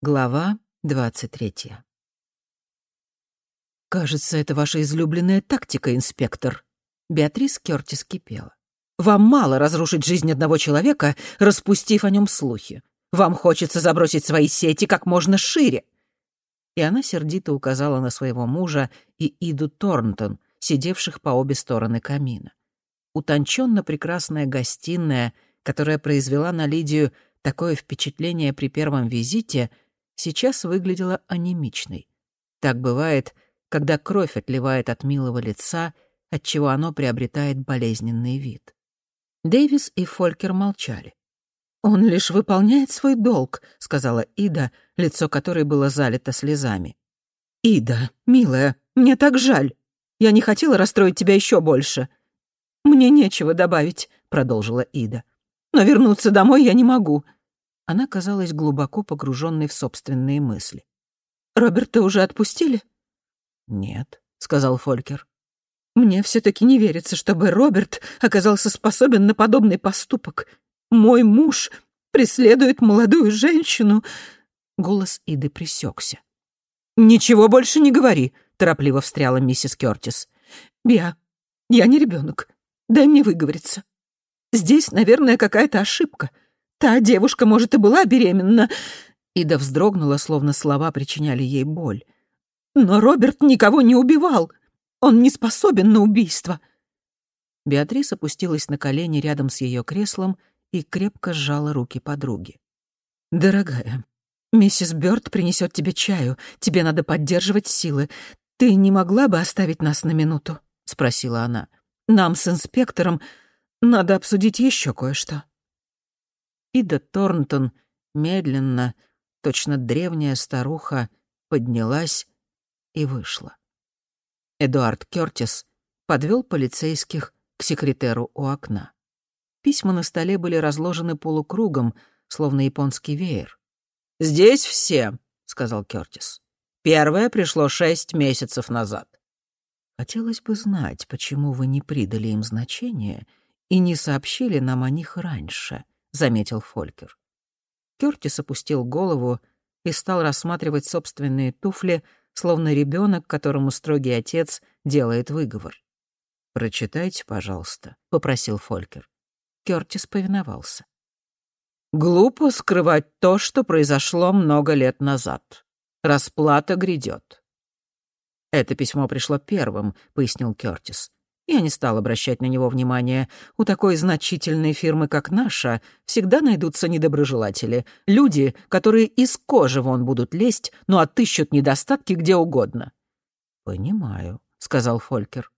Глава двадцать третья. «Кажется, это ваша излюбленная тактика, инспектор». Беатрис Кёртис кипела. «Вам мало разрушить жизнь одного человека, распустив о нем слухи. Вам хочется забросить свои сети как можно шире». И она сердито указала на своего мужа и Иду Торнтон, сидевших по обе стороны камина. Утонченно прекрасная гостиная, которая произвела на Лидию такое впечатление при первом визите — сейчас выглядела анемичной. Так бывает, когда кровь отливает от милого лица, отчего оно приобретает болезненный вид. Дэвис и Фолькер молчали. «Он лишь выполняет свой долг», — сказала Ида, лицо которой было залито слезами. «Ида, милая, мне так жаль. Я не хотела расстроить тебя еще больше». «Мне нечего добавить», — продолжила Ида. «Но вернуться домой я не могу. Она казалась глубоко погруженной в собственные мысли. «Роберта уже отпустили?» «Нет», — сказал Фолькер. «Мне все таки не верится, чтобы Роберт оказался способен на подобный поступок. Мой муж преследует молодую женщину...» Голос Иды присекся. «Ничего больше не говори», — торопливо встряла миссис Кёртис. «Биа, я не ребенок. Дай мне выговориться. Здесь, наверное, какая-то ошибка. Та девушка, может, и была беременна. Ида вздрогнула, словно слова причиняли ей боль. Но Роберт никого не убивал. Он не способен на убийство. Беатрис опустилась на колени рядом с ее креслом и крепко сжала руки подруги. «Дорогая, миссис Бёрд принесет тебе чаю. Тебе надо поддерживать силы. Ты не могла бы оставить нас на минуту?» — спросила она. «Нам с инспектором надо обсудить еще кое-что». Ида Торнтон медленно, точно древняя старуха, поднялась и вышла. Эдуард Кёртис подвел полицейских к секретеру у окна. Письма на столе были разложены полукругом, словно японский веер. «Здесь все», — сказал Кёртис. «Первое пришло шесть месяцев назад». «Хотелось бы знать, почему вы не придали им значения и не сообщили нам о них раньше», — заметил Фолькер. Кёртис опустил голову и стал рассматривать собственные туфли, словно ребенок, которому строгий отец делает выговор. «Прочитайте, пожалуйста», — попросил Фолькер. Кёртис повиновался. «Глупо скрывать то, что произошло много лет назад. Расплата грядет». «Это письмо пришло первым», — пояснил Кёртис. Я не стал обращать на него внимания. У такой значительной фирмы, как наша, всегда найдутся недоброжелатели. Люди, которые из кожи вон будут лезть, но отыщут недостатки где угодно. «Понимаю», — сказал Фолькер.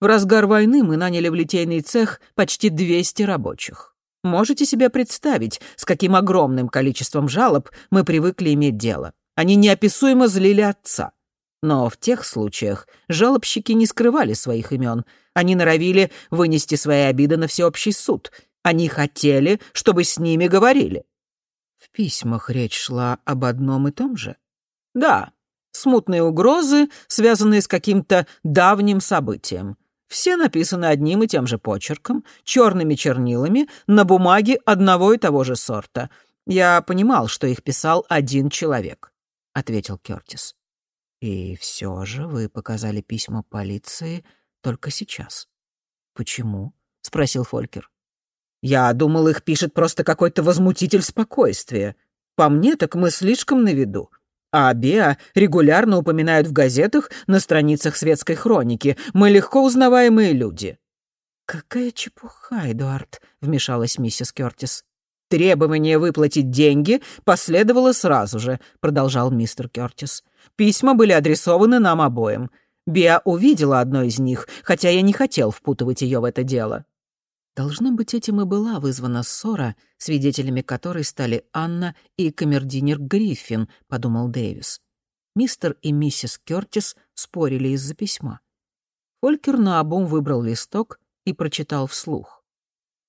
«В разгар войны мы наняли в литейный цех почти 200 рабочих. Можете себе представить, с каким огромным количеством жалоб мы привыкли иметь дело. Они неописуемо злили отца. Но в тех случаях жалобщики не скрывали своих имен. Они норовили вынести свои обиды на всеобщий суд. Они хотели, чтобы с ними говорили. В письмах речь шла об одном и том же? Да, смутные угрозы, связанные с каким-то давним событием. Все написаны одним и тем же почерком, черными чернилами, на бумаге одного и того же сорта. Я понимал, что их писал один человек, — ответил Кёртис. И все же вы показали письма полиции только сейчас. Почему? спросил Фолькер. Я думал, их пишет просто какой-то возмутитель спокойствия. По мне, так мы слишком на виду. А Беа регулярно упоминают в газетах на страницах светской хроники. Мы легко узнаваемые люди. «Какая чепуха, Эдуард», — вмешалась миссис Кёртис. «Требование выплатить деньги последовало сразу же», — продолжал мистер Кёртис. Письма были адресованы нам обоим. Биа увидела одно из них, хотя я не хотел впутывать ее в это дело. Должно быть, этим и была вызвана ссора, свидетелями которой стали Анна и камердинер Гриффин, подумал Дэвис. Мистер и миссис Кёртис спорили из-за письма. Фолькер наобум выбрал листок и прочитал вслух.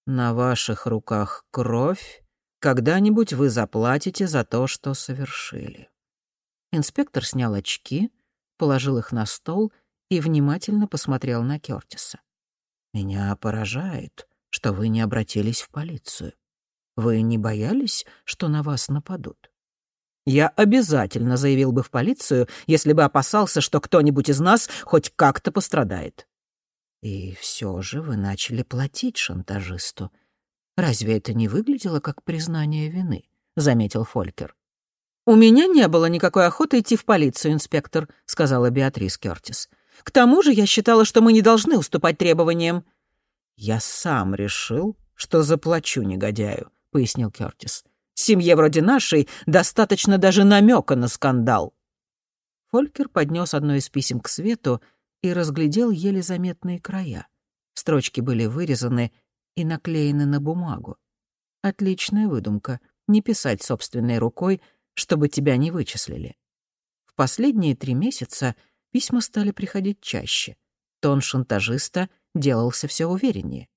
«На ваших руках кровь. Когда-нибудь вы заплатите за то, что совершили». Инспектор снял очки, положил их на стол и внимательно посмотрел на Кёртиса. «Меня поражает, что вы не обратились в полицию. Вы не боялись, что на вас нападут?» Я обязательно заявил бы в полицию, если бы опасался, что кто-нибудь из нас хоть как-то пострадает. И все же вы начали платить шантажисту. Разве это не выглядело как признание вины? заметил Фолькер. У меня не было никакой охоты идти в полицию, инспектор, сказала Беатрис Кёртис. К тому же я считала, что мы не должны уступать требованиям. Я сам решил, что заплачу негодяю, пояснил Кёртис. Семье вроде нашей достаточно даже намека на скандал. Фолькер поднес одно из писем к свету и разглядел еле заметные края. Строчки были вырезаны и наклеены на бумагу. Отличная выдумка — не писать собственной рукой, чтобы тебя не вычислили. В последние три месяца письма стали приходить чаще. Тон шантажиста делался все увереннее.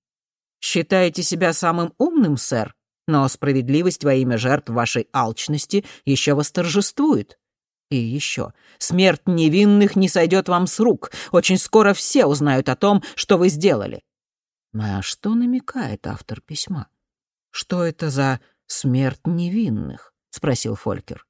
«Считаете себя самым умным, сэр? Но справедливость во имя жертв вашей алчности еще восторжествует. И еще, смерть невинных не сойдет вам с рук. Очень скоро все узнают о том, что вы сделали. А что намекает автор письма? Что это за смерть невинных? спросил Фолькер.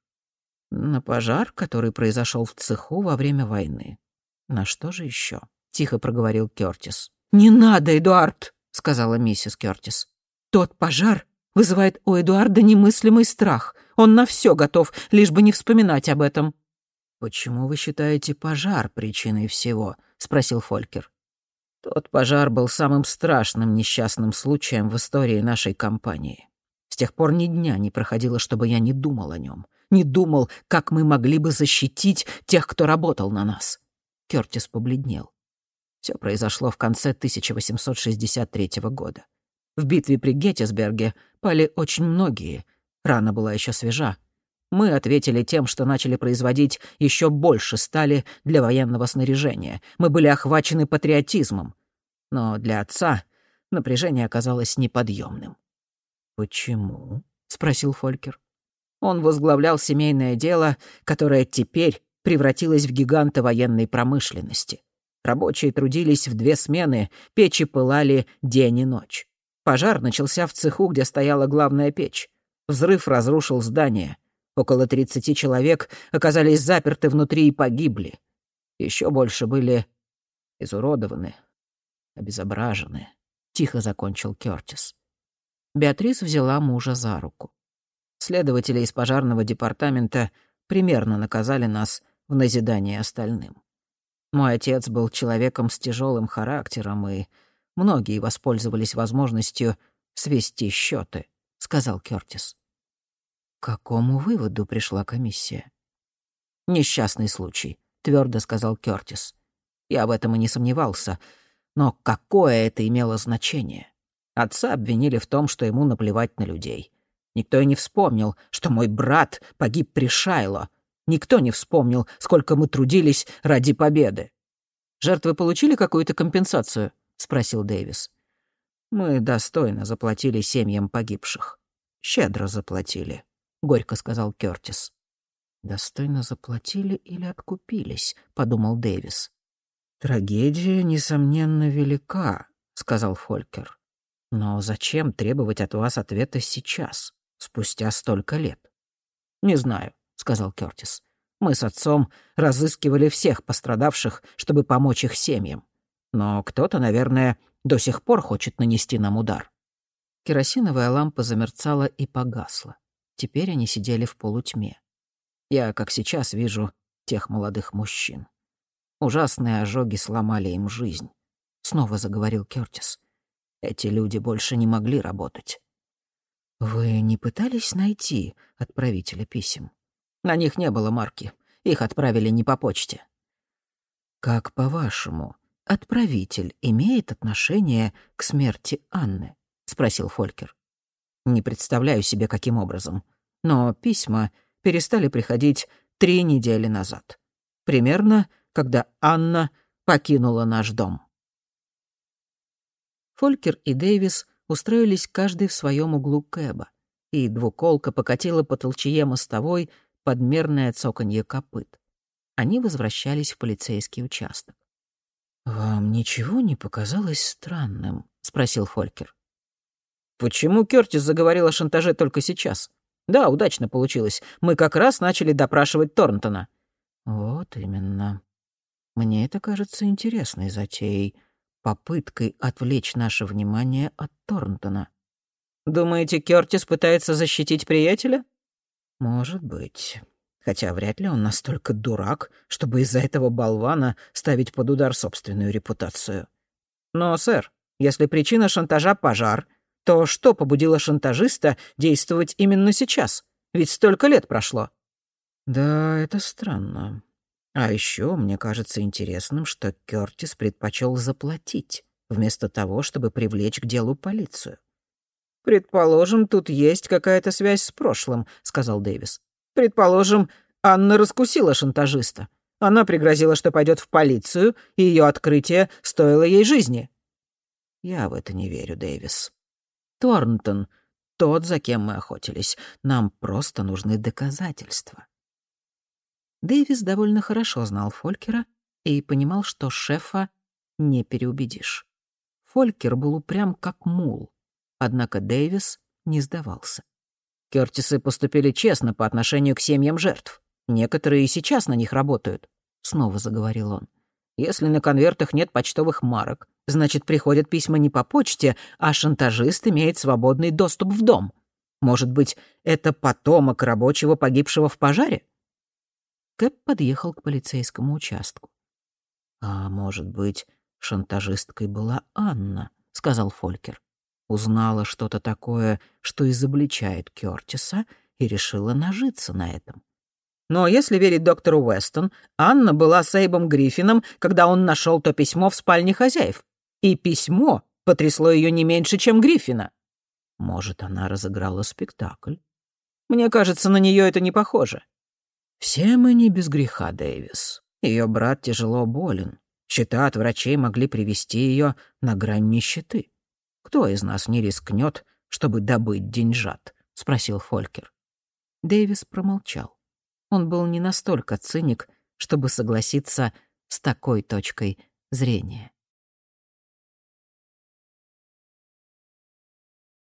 На пожар, который произошел в цеху во время войны. На что же еще? тихо проговорил Кертис. Не надо, Эдуард, сказала миссис Кертис. Тот пожар вызывает у Эдуарда немыслимый страх. Он на все готов, лишь бы не вспоминать об этом». «Почему вы считаете пожар причиной всего?» — спросил Фолькер. «Тот пожар был самым страшным несчастным случаем в истории нашей компании. С тех пор ни дня не проходило, чтобы я не думал о нем, не думал, как мы могли бы защитить тех, кто работал на нас». Кёртис побледнел. Все произошло в конце 1863 года. В битве при Геттисберге пали очень многие. Рана была еще свежа. Мы ответили тем, что начали производить еще больше стали для военного снаряжения. Мы были охвачены патриотизмом. Но для отца напряжение оказалось неподъемным. «Почему?» — спросил Фолькер. Он возглавлял семейное дело, которое теперь превратилось в гиганта военной промышленности. Рабочие трудились в две смены, печи пылали день и ночь. Пожар начался в цеху, где стояла главная печь. Взрыв разрушил здание. Около 30 человек оказались заперты внутри и погибли. Еще больше были изуродованы, обезображены. Тихо закончил Кёртис. Беатрис взяла мужа за руку. Следователи из пожарного департамента примерно наказали нас в назидание остальным. Мой отец был человеком с тяжелым характером и Многие воспользовались возможностью свести счеты, сказал Кертис. К какому выводу пришла комиссия? Несчастный случай, твердо сказал Кертис. Я в этом и не сомневался. Но какое это имело значение? Отца обвинили в том, что ему наплевать на людей. Никто и не вспомнил, что мой брат погиб при Шайло. Никто не вспомнил, сколько мы трудились ради победы. Жертвы получили какую-то компенсацию? — спросил Дэвис. «Мы достойно заплатили семьям погибших. Щедро заплатили», — горько сказал Кёртис. «Достойно заплатили или откупились?» — подумал Дэвис. «Трагедия, несомненно, велика», — сказал Фолькер. «Но зачем требовать от вас ответа сейчас, спустя столько лет?» «Не знаю», — сказал Кёртис. «Мы с отцом разыскивали всех пострадавших, чтобы помочь их семьям. Но кто-то, наверное, до сих пор хочет нанести нам удар. Керосиновая лампа замерцала и погасла. Теперь они сидели в полутьме. Я, как сейчас, вижу тех молодых мужчин. Ужасные ожоги сломали им жизнь. Снова заговорил Кёртис. Эти люди больше не могли работать. Вы не пытались найти отправителя писем? На них не было марки. Их отправили не по почте. Как по-вашему, отправитель имеет отношение к смерти Анны?» — спросил Фолькер. «Не представляю себе, каким образом. Но письма перестали приходить три недели назад. Примерно, когда Анна покинула наш дом». Фолькер и Дэвис устроились каждый в своем углу Кэба, и двуколка покатила по толчее мостовой подмерное цоканье копыт. Они возвращались в полицейский участок. «Вам ничего не показалось странным?» — спросил Фолькер. «Почему Кёртис заговорил о шантаже только сейчас? Да, удачно получилось. Мы как раз начали допрашивать Торнтона. Вот именно. Мне это кажется интересной затеей, попыткой отвлечь наше внимание от Торнтона. Думаете, Кёртис пытается защитить приятеля? Может быть. Хотя вряд ли он настолько дурак, чтобы из-за этого болвана ставить под удар собственную репутацию. Но, сэр, если причина шантажа — пожар, то что побудило шантажиста действовать именно сейчас? Ведь столько лет прошло. Да, это странно. А еще мне кажется интересным, что Кёртис предпочел заплатить, вместо того, чтобы привлечь к делу полицию. «Предположим, тут есть какая-то связь с прошлым», — сказал Дэвис. «Предположим, Анна раскусила шантажиста. Она пригрозила, что пойдет в полицию, и ее открытие стоило ей жизни». «Я в это не верю, Дэвис. Торнтон — тот, за кем мы охотились. Нам просто нужны доказательства». Дэвис довольно хорошо знал Фолькера и понимал, что шефа не переубедишь. Фолькер был упрям как мул, однако Дэвис не сдавался. Кёртисы поступили честно по отношению к семьям жертв. Некоторые и сейчас на них работают, — снова заговорил он. Если на конвертах нет почтовых марок, значит, приходят письма не по почте, а шантажист имеет свободный доступ в дом. Может быть, это потомок рабочего, погибшего в пожаре? Кэп подъехал к полицейскому участку. «А может быть, шантажисткой была Анна?» — сказал Фолькер. Узнала что-то такое, что изобличает Кёртиса, и решила нажиться на этом. Но если верить доктору Уэстон, Анна была с Эйбом Гриффином, когда он нашел то письмо в спальне хозяев. И письмо потрясло ее не меньше, чем Гриффина. Может, она разыграла спектакль? Мне кажется, на нее это не похоже. Все мы не без греха, Дэвис. Ее брат тяжело болен. Счета от врачей могли привести ее на грань нищеты. Кто из нас не рискнет, чтобы добыть деньжат? спросил Фолькер. Дэвис промолчал. Он был не настолько циник, чтобы согласиться с такой точкой зрения.